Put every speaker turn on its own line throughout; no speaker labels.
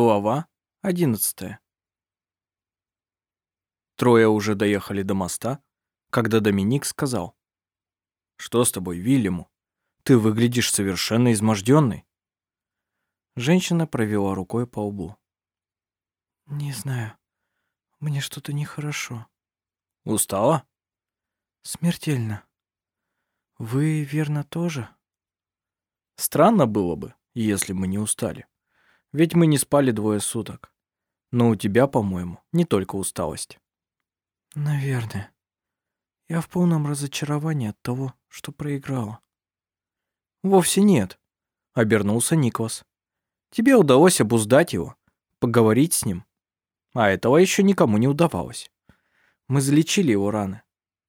Глава одиннадцатая. Трое уже доехали до моста, когда Доминик сказал. «Что с тобой, Вильяму? Ты выглядишь совершенно измождённой». Женщина провела рукой по лбу.
«Не знаю. Мне что-то нехорошо.
«Устала?»
Смертельно. Вы, верно, тоже?»
Странно было бы, если мы не устали. Ведь мы не спали двое суток. Но у тебя, по-моему, не только усталость.
Наверное. Я в полном разочаровании от того, что проиграла.
Вовсе нет, обернулся Никвас. Тебе удалось обуздать его, поговорить с ним. А этого еще никому не удавалось. Мы залечили его раны.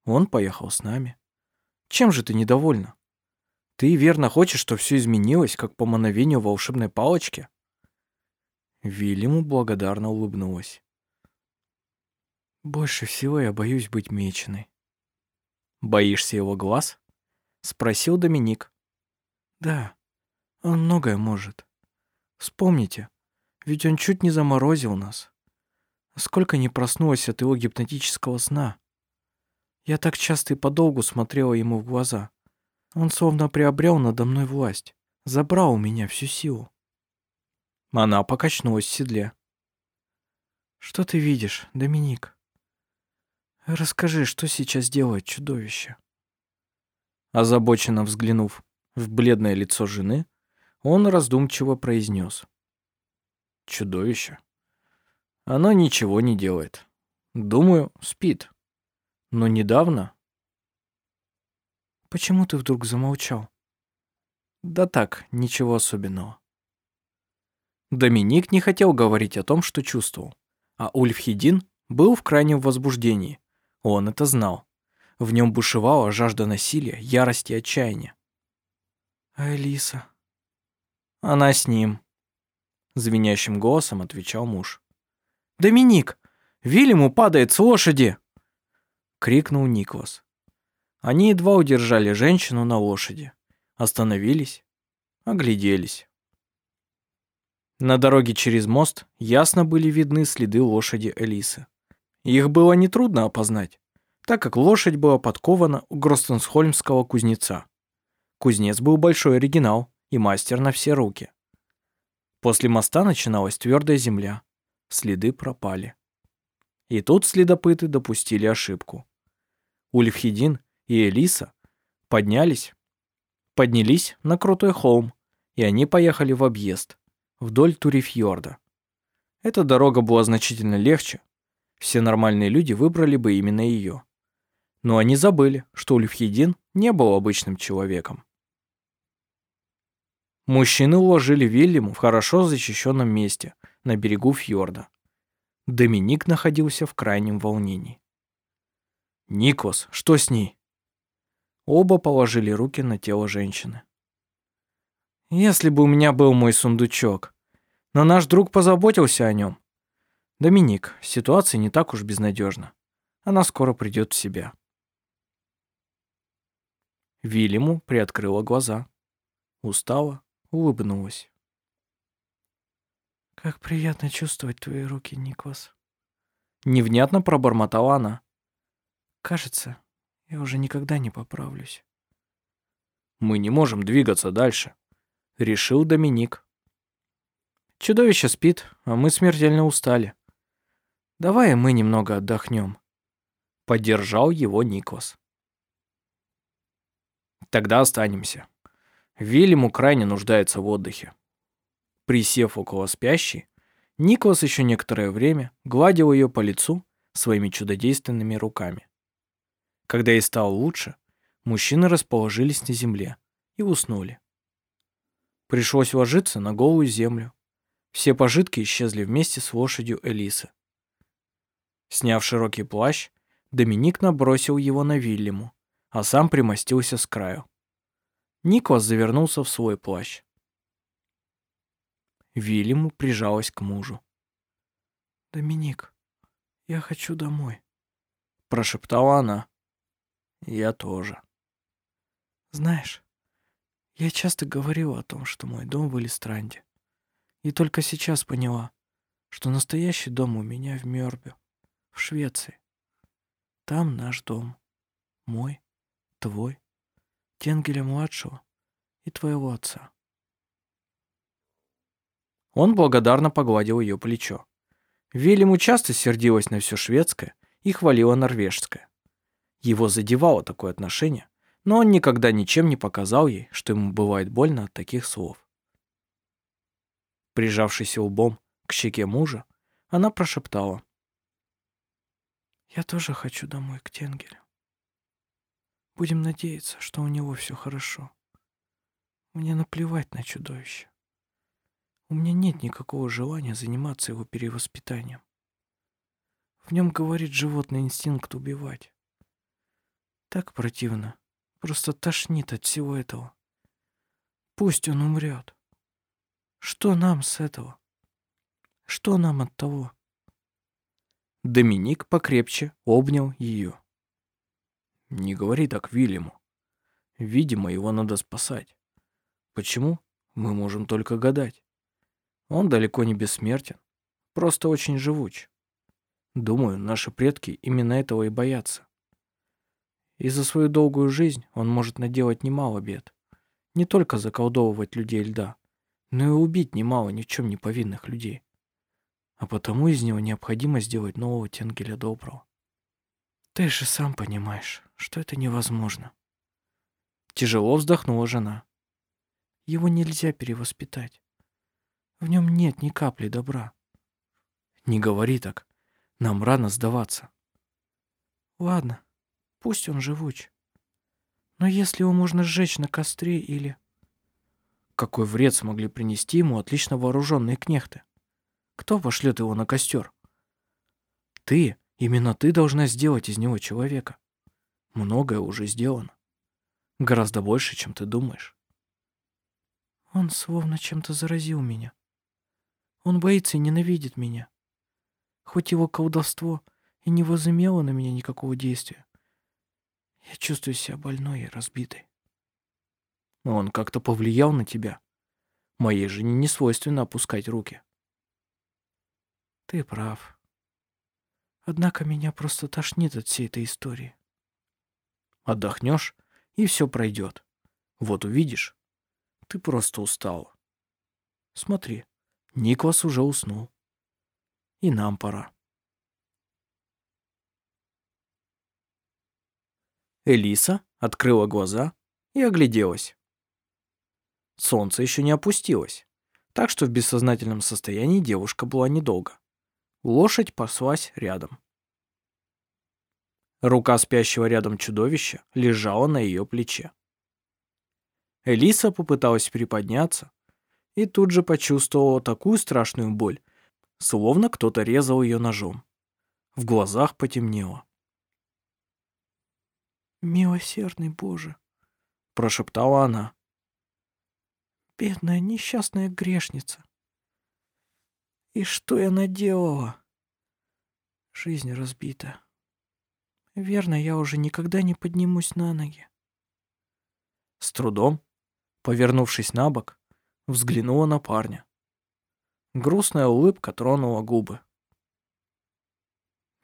Он поехал с нами. Чем же ты недовольна? Ты верно хочешь, чтобы все изменилось, как по мановению волшебной палочки? Вильяму благодарно улыбнулась.
Больше всего я боюсь быть меченой.
Боишься его глаз? Спросил Доминик.
Да, он многое может. Вспомните, ведь он чуть не заморозил нас. Сколько не проснулась от его гипнотического сна. Я так часто и подолгу смотрела ему в глаза. Он словно приобрел надо мной власть, забрал у меня всю силу.
Она покачнулась в седле.
Что ты видишь, Доминик? Расскажи, что сейчас делает чудовище?
Озабоченно взглянув в бледное лицо жены, он раздумчиво произнес: Чудовище. Оно ничего не делает. Думаю, спит. Но недавно
Почему ты вдруг замолчал?
Да так, ничего особенного. Доминик не хотел говорить о том, что чувствовал, а Ульфхедин был в крайнем возбуждении. Он это знал. В нем бушевала жажда насилия, ярости и отчаяния.
А Элиса?
Она с ним. Звенящим голосом отвечал муж. «Доминик! Вильяму падает с лошади!» Крикнул Никлас. Они едва удержали женщину на лошади. Остановились, огляделись. На дороге через мост ясно были видны следы лошади Элисы. Их было нетрудно опознать, так как лошадь была подкована у Гростенсхольмского кузнеца. Кузнец был большой оригинал и мастер на все руки. После моста начиналась твердая земля. Следы пропали. И тут следопыты допустили ошибку. Ульфхедин и Элиса поднялись, поднялись на крутой холм, и они поехали в объезд, вдоль Турифьорда. Эта дорога была значительно легче. Все нормальные люди выбрали бы именно ее. Но они забыли, что Ульфхедин не был обычным человеком. Мужчины уложили Вильяму в хорошо защищенном месте на берегу фьорда. Доминик находился в крайнем волнении. «Никос, что с ней?» Оба положили руки на тело женщины. «Если бы у меня был мой сундучок», но наш друг позаботился о нем. Доминик, ситуация не так уж безнадежна. Она скоро придет в себя. Вильяму приоткрыла глаза. Устала, улыбнулась.
«Как приятно чувствовать твои руки, Никвас».
Невнятно пробормотала она.
«Кажется, я уже никогда не поправлюсь».
«Мы не можем двигаться дальше», — решил Доминик. Чудовище спит, а мы смертельно устали. Давай мы немного отдохнем. Поддержал его Никос. Тогда останемся. Вильяму крайне нуждается в отдыхе. Присев около спящей, Никос еще некоторое время гладил ее по лицу своими чудодейственными руками. Когда ей стало лучше, мужчины расположились на земле и уснули. Пришлось ложиться на голую землю, все пожитки исчезли вместе с лошадью Элисы. Сняв широкий плащ, Доминик набросил его на Вильяму, а сам примостился с краю. Николас завернулся в свой плащ. Вильяму прижалась к мужу.
«Доминик, я хочу домой», —
прошептала она. «Я тоже».
«Знаешь, я часто говорила о том, что мой дом в Элистранде. И только сейчас поняла, что настоящий дом у меня в Мёрбе, в Швеции. Там наш дом. Мой, твой, Тенгеля-младшего и твоего отца.
Он благодарно погладил ее плечо. Велиму часто сердилась на все шведское и хвалила норвежское. Его задевало такое отношение, но он никогда ничем не показал ей, что ему бывает больно от таких слов. Прижавшись лбом к щеке мужа, она прошептала.
«Я тоже хочу домой к Тенгелю. Будем надеяться, что у него все хорошо. Мне наплевать на чудовище. У меня нет никакого желания заниматься его перевоспитанием. В нем говорит животный инстинкт убивать. Так противно. Просто тошнит от всего этого. Пусть он умрет. Что нам с этого? Что нам от того?
Доминик покрепче обнял ее. Не говори так Вильяму. Видимо, его надо спасать. Почему? Мы можем только гадать. Он далеко не бессмертен, просто очень живуч. Думаю, наши предки именно этого и боятся. И за свою долгую жизнь он может наделать немало бед. Не только заколдовывать людей льда, но и убить немало ни в чем не повинных людей. А потому из него необходимо сделать нового Тенгеля Доброго.
Ты же сам понимаешь, что это невозможно.
Тяжело вздохнула жена.
Его нельзя перевоспитать. В нем нет ни капли добра.
Не говори так. Нам рано сдаваться.
Ладно, пусть он живуч. Но если его можно сжечь на костре или...
Какой вред смогли принести ему отлично вооруженные кнехты? Кто пошлет его на костер? Ты, именно ты должна сделать из него человека. Многое уже сделано. Гораздо больше, чем ты думаешь.
Он словно чем-то заразил меня. Он боится и ненавидит меня. Хоть его колдовство и не возымело на меня никакого действия, я чувствую себя больной и разбитой.
Он как-то повлиял на тебя. Моей жене не свойственно опускать руки.
Ты прав. Однако меня просто тошнит от всей этой истории.
Отдохнешь, и все пройдет. Вот увидишь. Ты просто устала. Смотри, Никлас уже уснул. И нам пора. Элиса открыла глаза и огляделась. Солнце еще не опустилось, так что в бессознательном состоянии девушка была недолго. Лошадь паслась рядом. Рука спящего рядом чудовища лежала на ее плече. Элиса попыталась приподняться и тут же почувствовала такую страшную боль, словно кто-то резал ее ножом. В глазах потемнело.
«Милосердный Боже!»
– прошептала она.
Бедная несчастная грешница. И что я наделала? Жизнь разбита. Верно, я уже никогда не поднимусь на ноги.
С трудом, повернувшись на бок, взглянула на парня. Грустная улыбка тронула губы.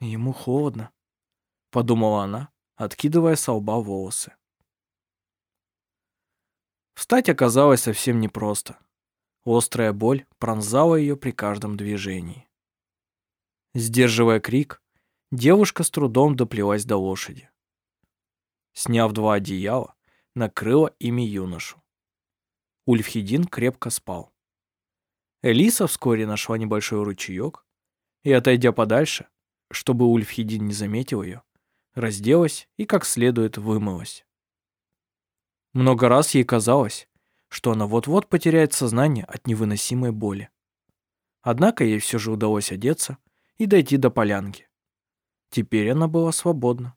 Ему холодно, подумала она, откидывая со лба волосы. Встать оказалось совсем непросто. Острая боль пронзала ее при каждом движении. Сдерживая крик, девушка с трудом доплелась до лошади. Сняв два одеяла, накрыла ими юношу. Ульфхедин крепко спал. Элиса вскоре нашла небольшой ручеек и, отойдя подальше, чтобы Ульфхедин не заметил ее, разделась и как следует вымылась. Много раз ей казалось, что она вот-вот потеряет сознание от невыносимой боли. Однако ей все же удалось одеться и дойти до полянки. Теперь она была свободна,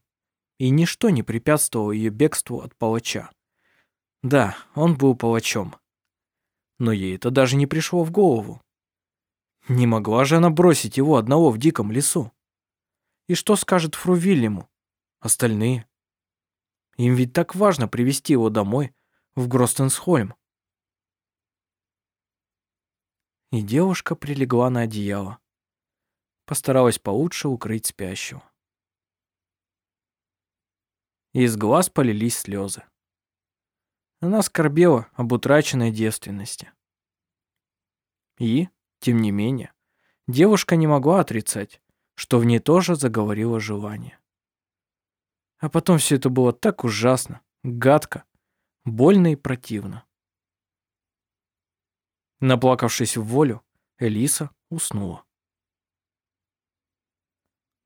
и ничто не препятствовало ее бегству от палача. Да, он был палачом. Но ей это даже не пришло в голову. Не могла же она бросить его одного в диком лесу. И что скажет фру Вильяму? Остальные? Им ведь так важно привести его домой, в Гростенсхольм. И девушка прилегла на одеяло, постаралась получше укрыть спящего. Из глаз полились слезы. Она скорбела об утраченной девственности. И, тем не менее, девушка не могла отрицать, что в ней тоже заговорило желание. А потом все это было так ужасно, гадко, больно и противно. Наплакавшись в волю, Элиса уснула.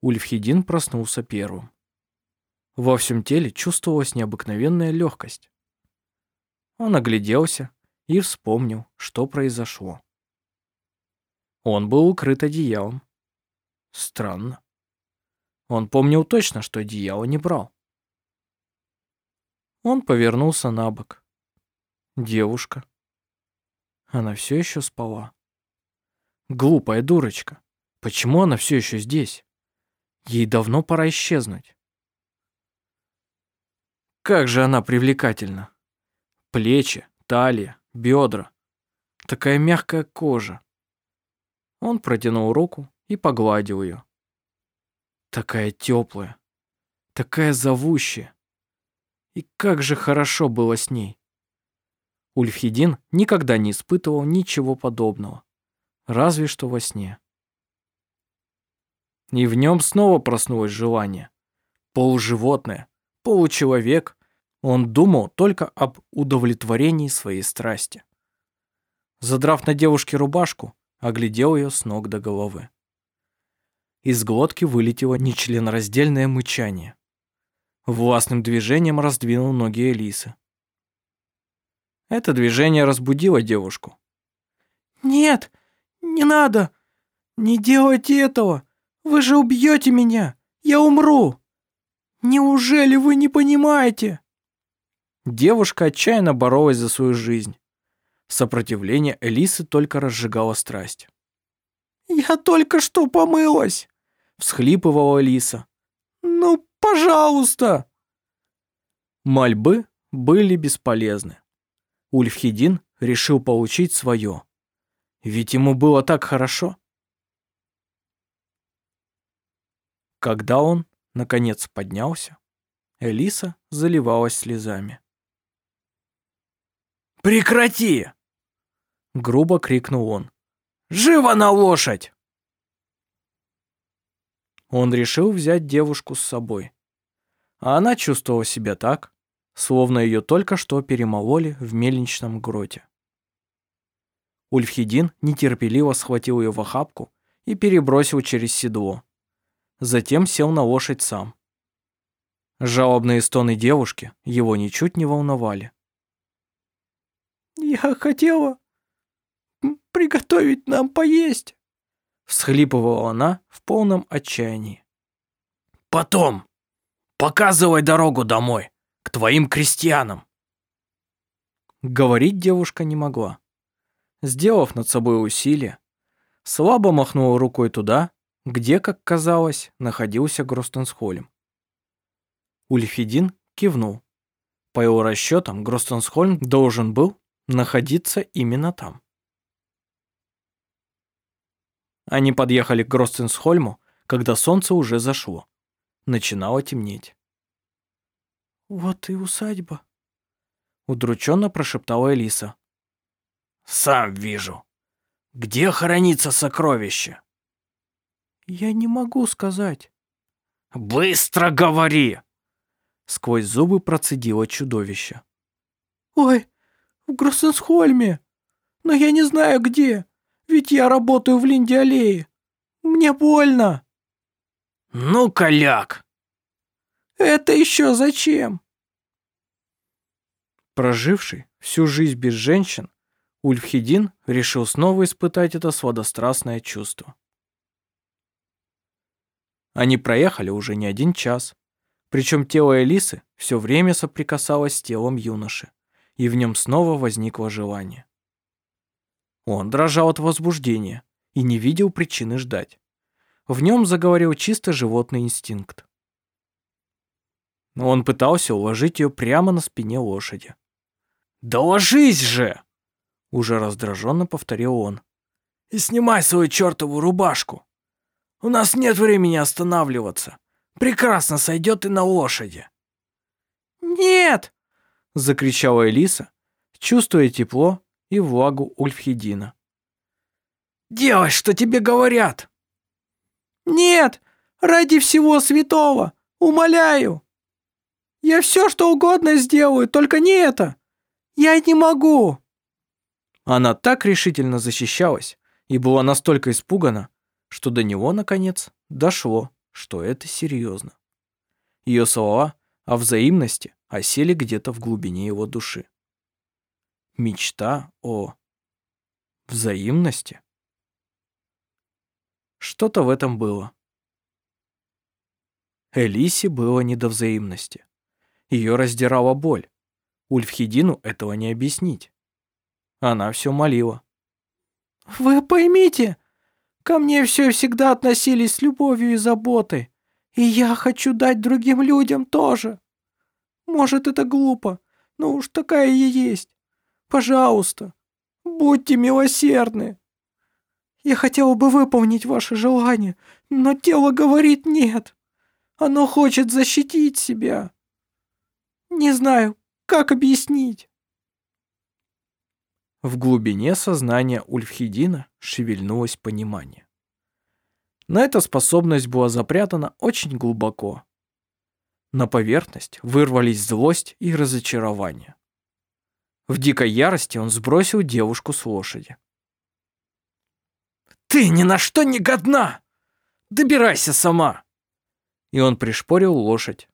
Ульфхедин проснулся первым. Во всем теле чувствовалась необыкновенная легкость. Он огляделся и вспомнил, что произошло. Он был укрыт одеялом. Странно. Он помнил точно, что одеяло не брал. Он повернулся на бок. Девушка. Она все еще спала. Глупая дурочка. Почему она все еще здесь? Ей давно пора исчезнуть. Как же она привлекательна. Плечи, талия, бедра. Такая мягкая кожа. Он протянул руку и погладил ее. Такая теплая, такая зовущая. И как же хорошо было с ней. Ульфхедин никогда не испытывал ничего подобного, разве что во сне. И в нем снова проснулось желание. Полуживотное, получеловек, он думал только об удовлетворении своей страсти. Задрав на девушке рубашку, оглядел ее с ног до головы. Из глотки вылетело нечленораздельное мычание. Властным движением раздвинул ноги Элисы. Это движение разбудило девушку.
«Нет, не надо! Не делайте этого! Вы же убьете меня! Я умру! Неужели вы не понимаете?»
Девушка отчаянно боролась за свою жизнь. Сопротивление Элисы только разжигало страсть.
«Я только что помылась!» — всхлипывала Элиса. «Ну, пожалуйста!»
Мольбы были бесполезны. Ульфхедин решил получить свое. Ведь ему было так хорошо. Когда он, наконец, поднялся, Элиса заливалась слезами. «Прекрати!» — грубо крикнул он. «Живо на лошадь!» Он решил взять девушку с собой. А она чувствовала себя так, словно ее только что перемололи в мельничном гроте. Ульфхедин нетерпеливо схватил ее в охапку и перебросил через седло. Затем сел на лошадь сам. Жалобные стоны девушки его ничуть не волновали.
«Я хотела приготовить нам поесть», — всхлипывала она в полном отчаянии.
«Потом! Показывай дорогу домой, к твоим крестьянам!» Говорить девушка не могла. Сделав над собой усилие, слабо махнула рукой туда, где, как казалось, находился Гростенсхольм. Ульфидин кивнул. По его расчетам, Гростенсхольм должен был находиться именно там. Они подъехали к Гростенсхольму, когда солнце уже зашло. Начинало темнеть.
«Вот и усадьба», —
удрученно прошептала Элиса. «Сам вижу. Где хранится сокровище?»
«Я не могу сказать».
«Быстро говори!» Сквозь зубы процедило чудовище.
«Ой, в Гроссенсхольме. Но я не знаю где, ведь я работаю в Линде-аллее. Мне больно».
«Ну, коляк!»
«Это еще зачем?»
Проживший всю жизнь без женщин, Ульфхедин решил снова испытать это сладострастное чувство. Они проехали уже не один час, причем тело Элисы все время соприкасалось с телом юноши и в нем снова возникло желание. Он дрожал от возбуждения и не видел причины ждать. В нем заговорил чисто животный инстинкт. Он пытался уложить ее прямо на спине лошади. «Да ложись же!» Уже раздраженно повторил он. «И снимай свою чертову рубашку! У нас нет времени останавливаться. Прекрасно сойдет и на лошади».
«Нет!»
— закричала Элиса, чувствуя тепло и влагу Ульфхедина. «Делай, что тебе говорят!»
«Нет! Ради всего святого! Умоляю! Я все, что угодно сделаю, только не это! Я не могу!»
Она так решительно защищалась и была настолько испугана, что до него, наконец, дошло, что это серьезно. Ее слова о взаимности осели где-то в глубине его души. Мечта о взаимности? Что-то в этом было. Элисе было не до взаимности. Ее раздирала боль. Ульфхедину этого не объяснить. Она все молила.
«Вы поймите, ко мне все всегда относились с любовью и заботой, и я хочу дать другим людям тоже. Может, это глупо, но уж такая я есть. Пожалуйста, будьте милосердны». Я хотела бы выполнить ваше желание, но тело говорит нет. Оно хочет защитить себя. Не знаю, как объяснить.
В глубине сознания Ульфхедина шевельнулось понимание. Но эта способность была запрятана очень глубоко. На поверхность вырвались злость и разочарование. В дикой ярости он сбросил девушку с лошади. «Ты ни на что не годна! Добирайся сама!» И он пришпорил лошадь.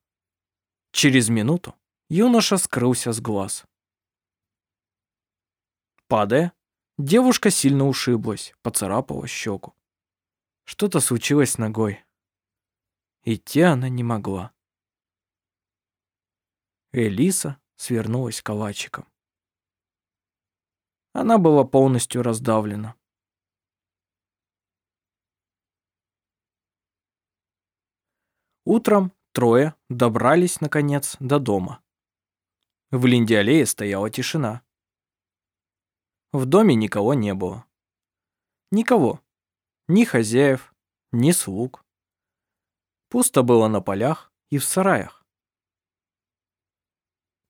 Через минуту юноша скрылся с глаз. Падая, девушка сильно ушиблась, поцарапала щеку. Что-то случилось с ногой. Идти она не могла. Элиса свернулась калачиком. Она была полностью раздавлена. Утром трое добрались, наконец, до дома. В Линде-аллее стояла тишина. В доме никого не было. Никого. Ни хозяев, ни слуг. Пусто было на полях и в сараях.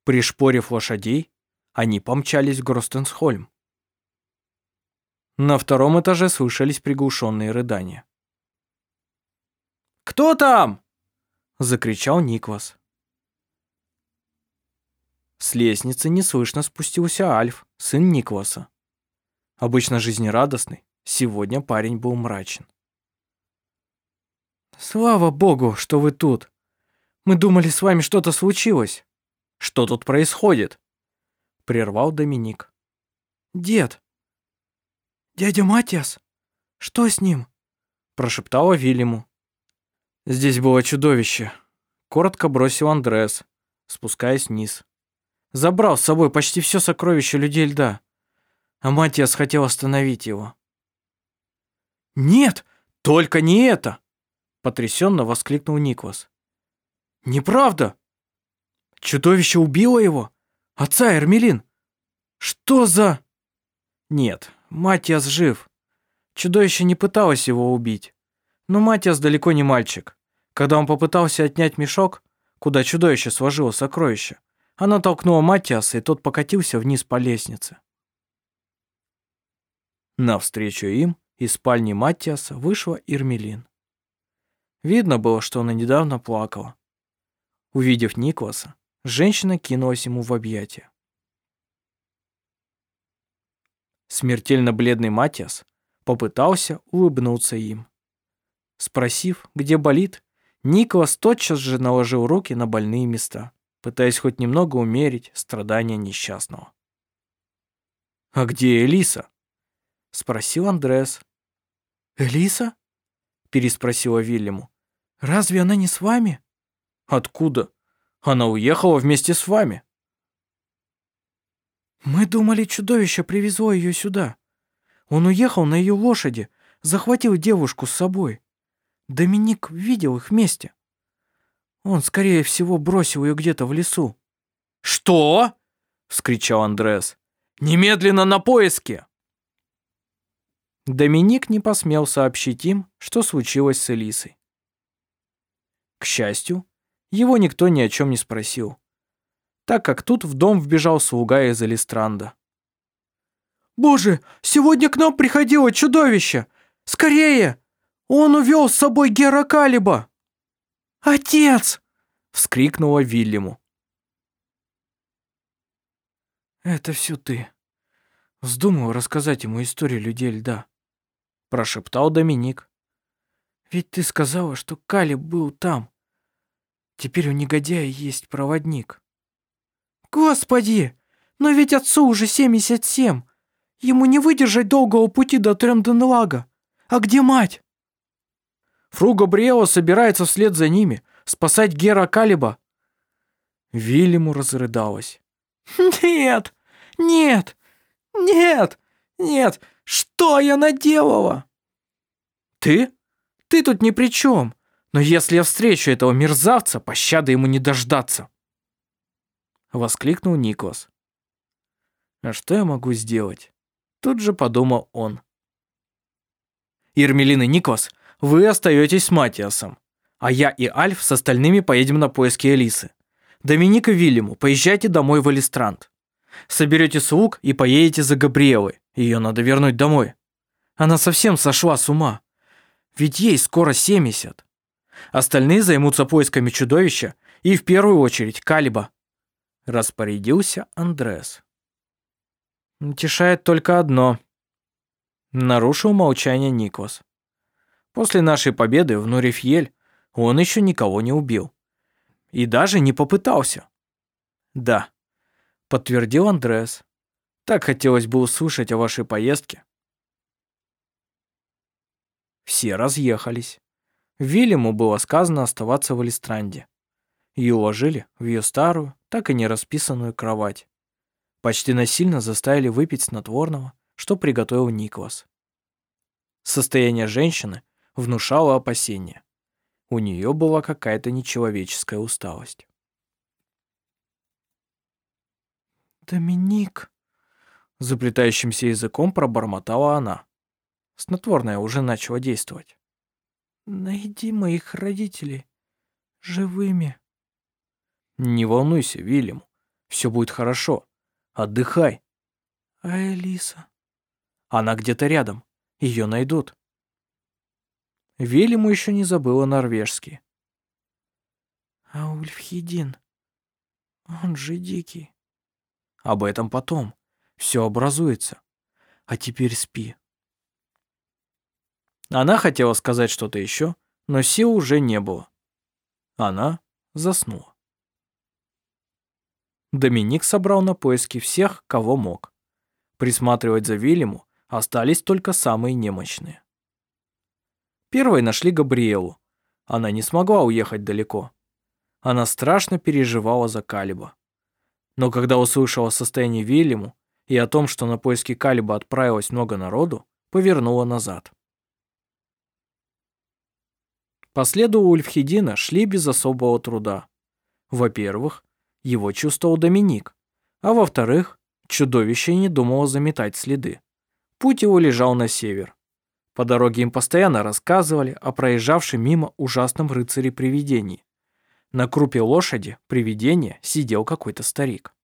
Пришпорив лошадей, они помчались в Гростенсхольм. На втором этаже слышались приглушенные рыдания. «Кто там?» закричал Никвас. С лестницы неслышно спустился Альф, сын Никваса. Обычно жизнерадостный, сегодня парень был мрачен. «Слава богу, что вы тут! Мы думали, с вами что-то случилось. Что тут происходит?» Прервал Доминик.
«Дед! Дядя Матиас! Что с ним?»
Прошептала Вильяму. Здесь было чудовище. Коротко бросил Андрес, спускаясь вниз. Забрал с собой почти все сокровище людей льда. А Матиас хотел остановить его. «Нет, только не это!» Потрясенно воскликнул Никвас. «Неправда! Чудовище убило его? Отца Эрмелин? Что за...» «Нет, Матиас жив. Чудовище не пыталось его убить. Но Матиас далеко не мальчик. Когда он попытался отнять мешок, куда чудовище сложило сокровище, она толкнула Матиаса, и тот покатился вниз по лестнице. Навстречу им из спальни Матиаса вышла Ирмелин. Видно было, что она недавно плакала. Увидев Никласа, женщина кинулась ему в объятия. Смертельно бледный Матиас попытался улыбнуться им. Спросив, где болит, Николас тотчас же наложил руки на больные места, пытаясь хоть немного умерить страдания несчастного. «А где Элиса?» — спросил Андрес.
«Элиса?» — переспросила Вильяму. «Разве она не с вами?»
«Откуда? Она уехала вместе с вами».
«Мы думали, чудовище привезло ее сюда. Он уехал на ее лошади, захватил девушку с собой. Доминик видел их вместе. Он, скорее всего, бросил ее где-то в лесу.
«Что?» — вскричал Андрес. «Немедленно на поиски!» Доминик не посмел сообщить им, что случилось с Элисой. К счастью, его никто ни о чем не спросил, так как тут в дом вбежал слуга из Элистранда.
«Боже, сегодня к нам приходило чудовище! Скорее! Он увел с собой Гера Калиба!» «Отец!» — вскрикнула Вильяму. «Это все ты. Вздумал рассказать ему историю людей льда», — прошептал Доминик. «Ведь ты сказала, что Калиб был там. Теперь у негодяя есть проводник». «Господи! Но ведь отцу уже 77. Ему не выдержать долгого пути до Тренденлага. А где мать?»
Фру Габриэла собирается вслед за ними спасать Гера Калиба. Вильяму разрыдалась.
«Нет! Нет! Нет! Нет! Что я наделала?»
«Ты? Ты тут ни при чем. Но если я встречу этого мерзавца, пощады ему не дождаться!» Воскликнул Никлас. «А что я могу сделать?» Тут же подумал он. Ирмелин и Никлас, вы остаетесь с Матиасом, а я и Альф с остальными поедем на поиски Элисы. Доминика Вильяму, поезжайте домой в Элистранд. Соберете слуг и поедете за Габриэлой. Ее надо вернуть домой. Она совсем сошла с ума. Ведь ей скоро 70. Остальные займутся поисками чудовища и в первую очередь Калиба. Распорядился Андрес. Утешает только одно. Нарушил молчание Никос. После нашей победы в Нурифьель он еще никого не убил. И даже не попытался. Да, подтвердил Андрес. Так хотелось бы услышать о вашей поездке. Все разъехались. Вильяму было сказано оставаться в Алистранде. Ее уложили в ее старую, так и не расписанную кровать. Почти насильно заставили выпить снотворного, что приготовил Никлас. Состояние женщины внушало опасения. У нее была какая-то нечеловеческая усталость.
«Доминик!» Заплетающимся языком пробормотала она. Снотворное уже начало действовать. «Найди моих родителей живыми».
«Не волнуйся, Вильям, все будет хорошо. Отдыхай».
«А Элиса?»
«Она где-то рядом. Ее найдут». Вильяму еще не забыла норвежский.
«А Ульфхедин? Он же дикий».
«Об этом потом. Все образуется. А теперь спи». Она хотела сказать что-то еще, но сил уже не было. Она заснула. Доминик собрал на поиски всех, кого мог. Присматривать за Вильяму остались только самые немощные. Первой нашли Габриэлу. Она не смогла уехать далеко. Она страшно переживала за Калиба. Но когда услышала состояние Вильяму и о том, что на поиски Калиба отправилось много народу, повернула назад. По следу Ульфхедина шли без особого труда. Во-первых, его чувствовал Доминик. А во-вторых, чудовище не думало заметать следы. Путь его лежал на север. По дороге им постоянно рассказывали о проезжавшем мимо ужасном рыцаре привидений. На крупе лошади привидения сидел какой-то старик.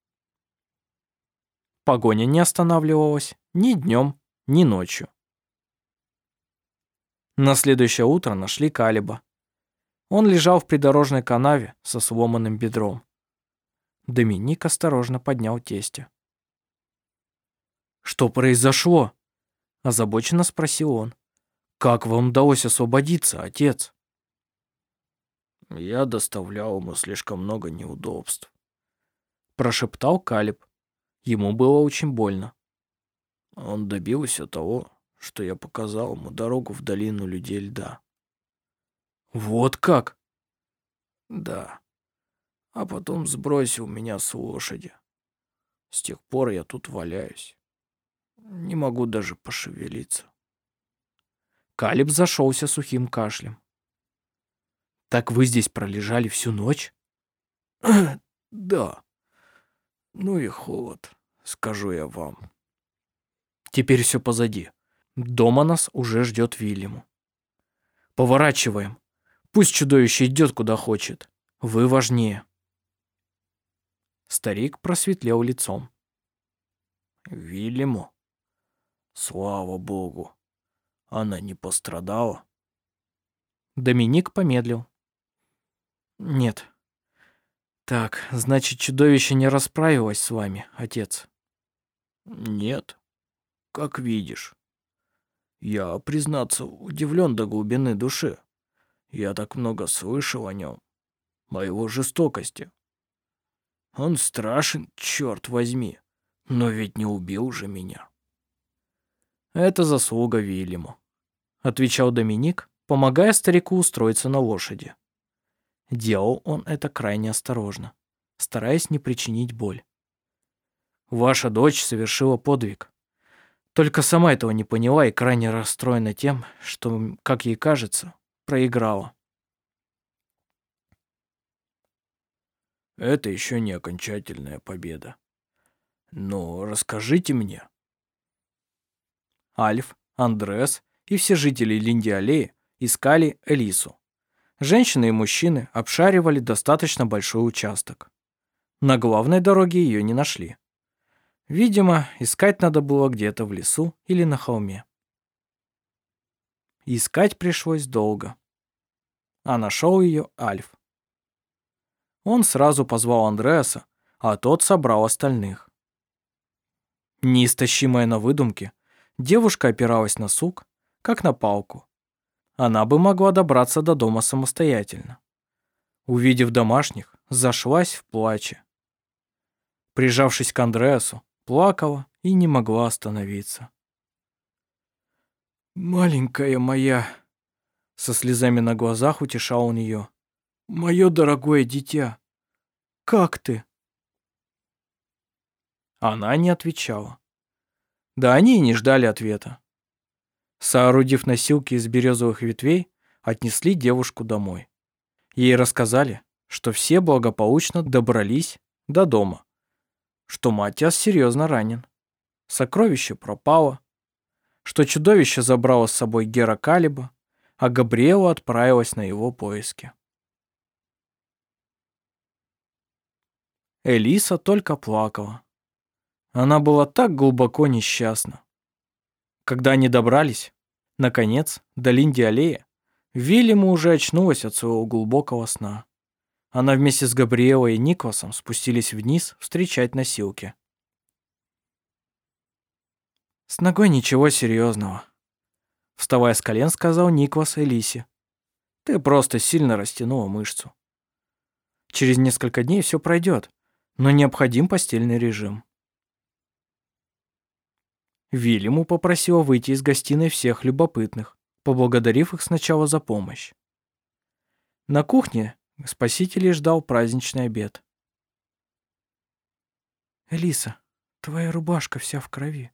Погоня не останавливалась ни днем, ни ночью. На следующее утро нашли Калиба. Он лежал в придорожной канаве со сломанным бедром. Доминик осторожно поднял тестя. «Что произошло?» – озабоченно спросил он. «Как вам удалось освободиться, отец?»
«Я доставлял ему слишком много неудобств», –
прошептал Калиб. Ему было очень больно.
Он добился того, что я показал ему дорогу в долину людей льда.
«Вот как?»
«Да», а потом сбросил меня с лошади. С тех пор я тут валяюсь. Не могу даже пошевелиться.
Калиб зашелся сухим кашлем. «Так вы здесь пролежали всю ночь?»
«Да. Ну и холод, скажу я вам».
«Теперь все позади. Дома нас уже ждет Вильяму. Поворачиваем. Пусть чудовище идет куда хочет. Вы важнее. Старик просветлел лицом.
Вильяму? Слава богу. Она не пострадала?
Доминик помедлил. Нет. Так, значит, чудовище не расправилось с вами, отец?
Нет. Как видишь. Я, признаться, удивлен до глубины души. Я так много слышал о нем, о его жестокости. Он страшен, черт возьми, но ведь не убил же меня.
Это заслуга Вильяму, отвечал Доминик, помогая старику устроиться на лошади. Делал он это крайне осторожно, стараясь не причинить боль. Ваша дочь совершила подвиг. Только сама этого не поняла и крайне расстроена тем, что, как ей кажется, проиграла.
Это еще не окончательная победа. Но расскажите мне.
Альф, Андрес и все жители Линди-аллеи искали Элису. Женщины и мужчины обшаривали достаточно большой участок. На главной дороге ее не нашли. Видимо, искать надо было где-то в лесу или на холме. Искать пришлось долго. А нашел ее Альф. Он сразу позвал Андреаса, а тот собрал остальных. Неистощимая на выдумке, девушка опиралась на сук, как на палку. Она бы могла добраться до дома самостоятельно. Увидев домашних, зашлась в плаче. Прижавшись к Андреасу, плакала и не могла остановиться. «Маленькая моя!» Со слезами на глазах утешал он ее. «Мое дорогое дитя! Как ты?» Она не отвечала. Да они и не ждали ответа. Соорудив носилки из березовых ветвей, отнесли девушку домой. Ей рассказали, что все благополучно добрались до дома, что Матиас серьезно ранен, сокровище пропало, что чудовище забрало с собой Гера Калиба, а Габриэла отправилась на его поиски. Элиса только плакала. Она была так глубоко несчастна. Когда они добрались, наконец, до Линди-аллеи, Вильяму уже очнулась от своего глубокого сна. Она вместе с Габриэлой и Никвасом спустились вниз встречать носилки. «С ногой ничего серьезного», — вставая с колен, сказал Никвас Элисе. «Ты просто сильно растянула мышцу. Через несколько дней все пройдет, но необходим постельный режим». Вильяму попросила выйти из гостиной всех любопытных, поблагодарив их сначала за помощь. На кухне спасителей ждал праздничный обед. «Элиса, твоя рубашка вся в крови.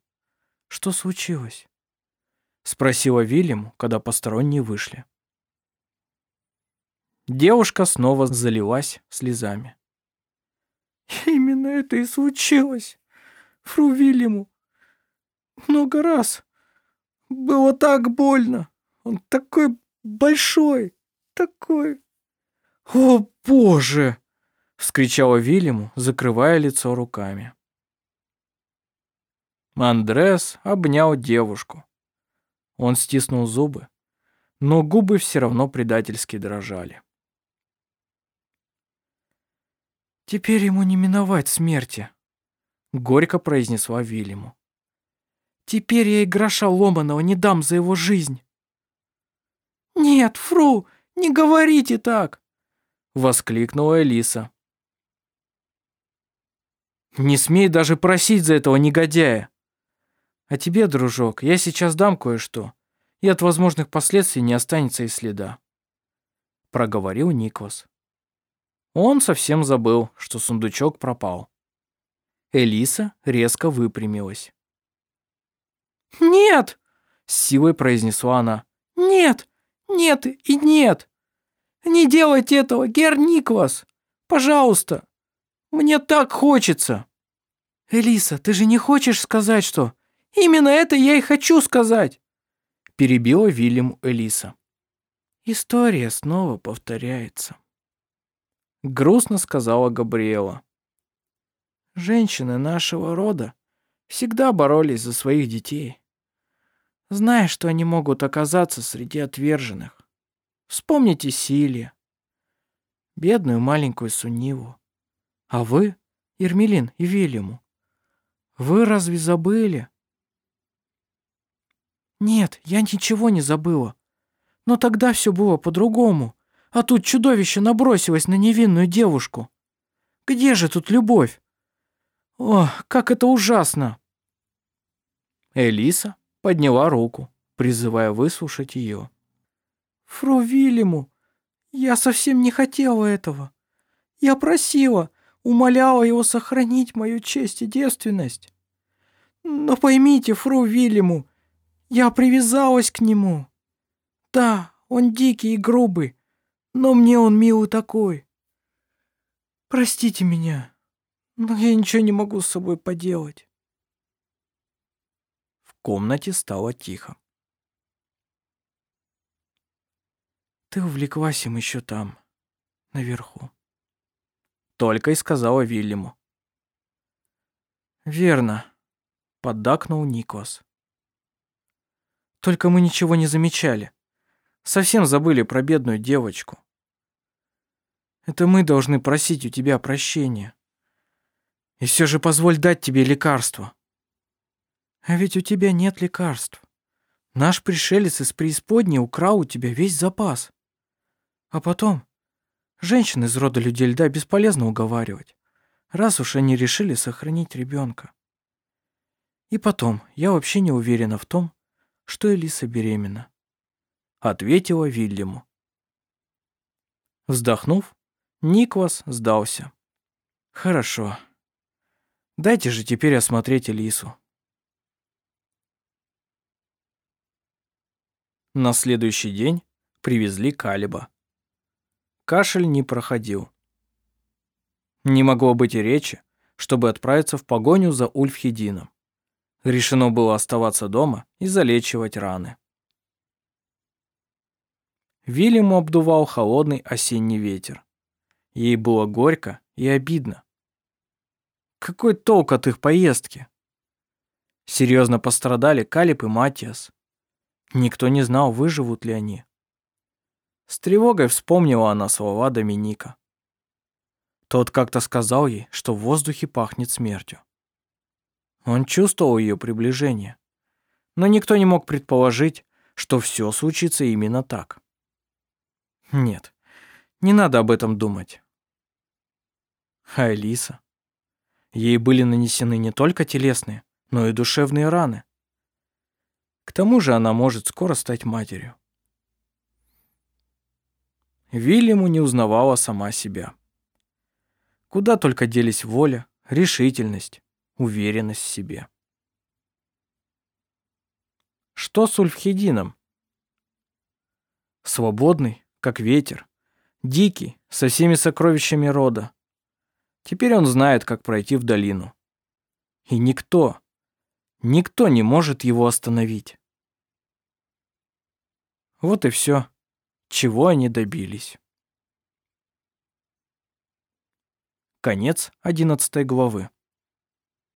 Что случилось?» Спросила Вильяму, когда посторонние вышли. Девушка снова залилась слезами. «Именно это и случилось, фру Вильяму много раз. Было так больно. Он такой большой, такой... «О, боже!» — вскричала Вильяму, закрывая лицо руками. Андрес обнял девушку. Он стиснул зубы, но губы все равно предательски дрожали. «Теперь ему не миновать смерти», — горько произнесла Вильяму. Теперь я и гроша ломаного не дам за его жизнь. «Нет, Фру, не говорите так!» — воскликнула Элиса. «Не смей даже просить за этого негодяя. А тебе, дружок, я сейчас дам кое-что, и от возможных последствий не останется и следа», — проговорил Никвас. Он совсем забыл, что сундучок пропал. Элиса резко выпрямилась. «Нет!» — с силой произнесла она. «Нет! Нет и нет! Не делайте этого, Гер Никвас! Пожалуйста! Мне так хочется!» «Элиса, ты же не хочешь сказать, что...» «Именно это я и хочу сказать! Перебила Вильям Элиса. История снова повторяется. Грустно сказала Габриэла. Женщины нашего рода всегда боролись за своих детей, зная, что они могут оказаться среди отверженных. Вспомните Силия, бедную маленькую Суниву. А вы, Ермелин и Вильяму, вы разве забыли? Нет, я ничего не забыла. Но тогда все было по-другому. А тут чудовище набросилось на невинную девушку. Где же тут любовь? О, как это ужасно!» Элиса подняла руку, призывая выслушать ее. «Фру Вильяму, я совсем не хотела этого. Я просила, умоляла его сохранить мою честь и девственность. Но поймите, фру Вильяму, я привязалась к нему. Да, он дикий и грубый, но мне он милый такой. Простите меня, но я ничего не могу с собой поделать. В комнате стало тихо. Ты увлеклась им еще там, наверху. Только и сказала Вильяму. Верно, поддакнул Никос. Только мы ничего не замечали. Совсем забыли про бедную девочку. Это мы должны просить у тебя прощения. И все же позволь дать тебе лекарство. А ведь у тебя нет лекарств. Наш пришелец из преисподней украл у тебя весь запас. А потом, женщин из рода людей льда бесполезно уговаривать, раз уж они решили сохранить ребенка. И потом, я вообще не уверена в том, что Элиса беременна. Ответила Вильяму. Вздохнув, Никвас сдался. Хорошо. Дайте же теперь осмотреть Элису. На следующий день привезли Калиба. Кашель не проходил. Не могло быть и речи, чтобы отправиться в погоню за Ульфхедином. Решено было оставаться дома и залечивать раны. Вильяму обдувал холодный осенний ветер. Ей было горько и обидно. Какой толк от их поездки? Серьезно пострадали Калип и Матиас. Никто не знал, выживут ли они. С тревогой вспомнила она слова Доминика. Тот как-то сказал ей, что в воздухе пахнет смертью. Он чувствовал ее приближение, но никто не мог предположить, что все случится именно так. Нет, не надо об этом думать. А? Ей были нанесены не только телесные, но и душевные раны. К тому же она может скоро стать матерью. Вильяму не узнавала сама себя. Куда только делись воля, решительность, уверенность в себе. Что с Ульфхедином? Свободный, как ветер, дикий, со всеми сокровищами рода, Теперь он знает, как пройти в долину. И никто, никто не может его остановить. Вот и все, чего они добились. Конец одиннадцатой главы.